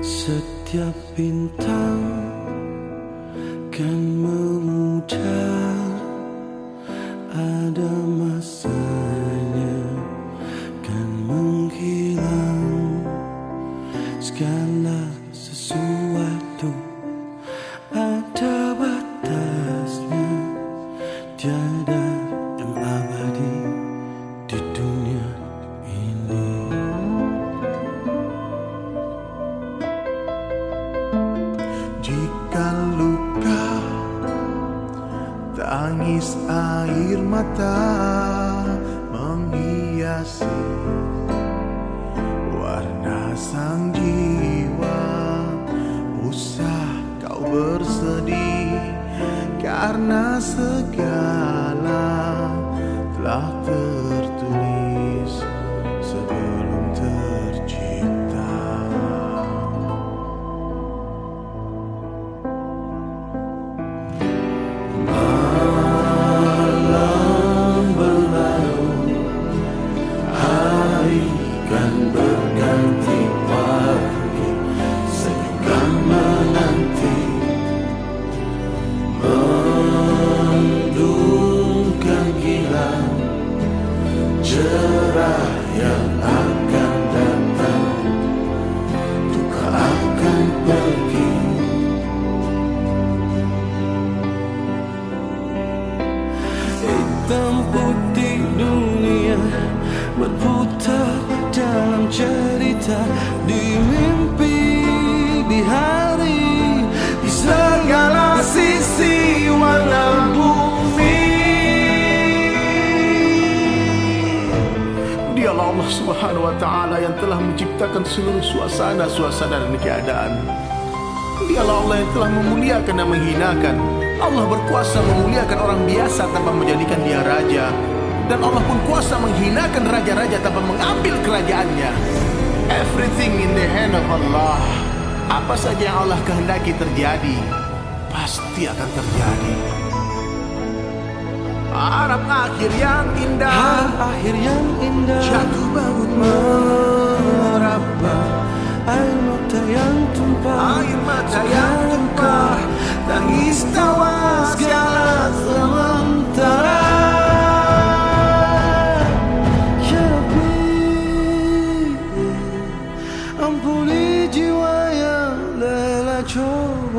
Setiap bintang kan memudar Ada Tangis air mata Menghiasi Warna sang jiwa. Usah kau bersedih Karena segala Hitam putih dunia Berputar dalam cerita Di Subhanahu wa taala yang telah menciptakan seluruh suasana-suasana dan keadaan. Dialah Allah yang telah memuliakan dan menghinakan. Allah berkuasa memuliakan orang biasa tanpa menjadikan dia raja. Dan Allah pun kuasa menghinakan raja-raja tanpa mengambil kerajaannya. Everything in the hand of Allah. Apa saja yang Allah kehendaki terjadi, pasti akan terjadi. Harap akhir yang indah. Harap akhir yang indah. Jatuh bangun meraba. Air mata yang tumpah. Air mata yang tumpah. Tangis tawa segala sementara. Ya Rabbi Ampuni jiwa yang lelah coba.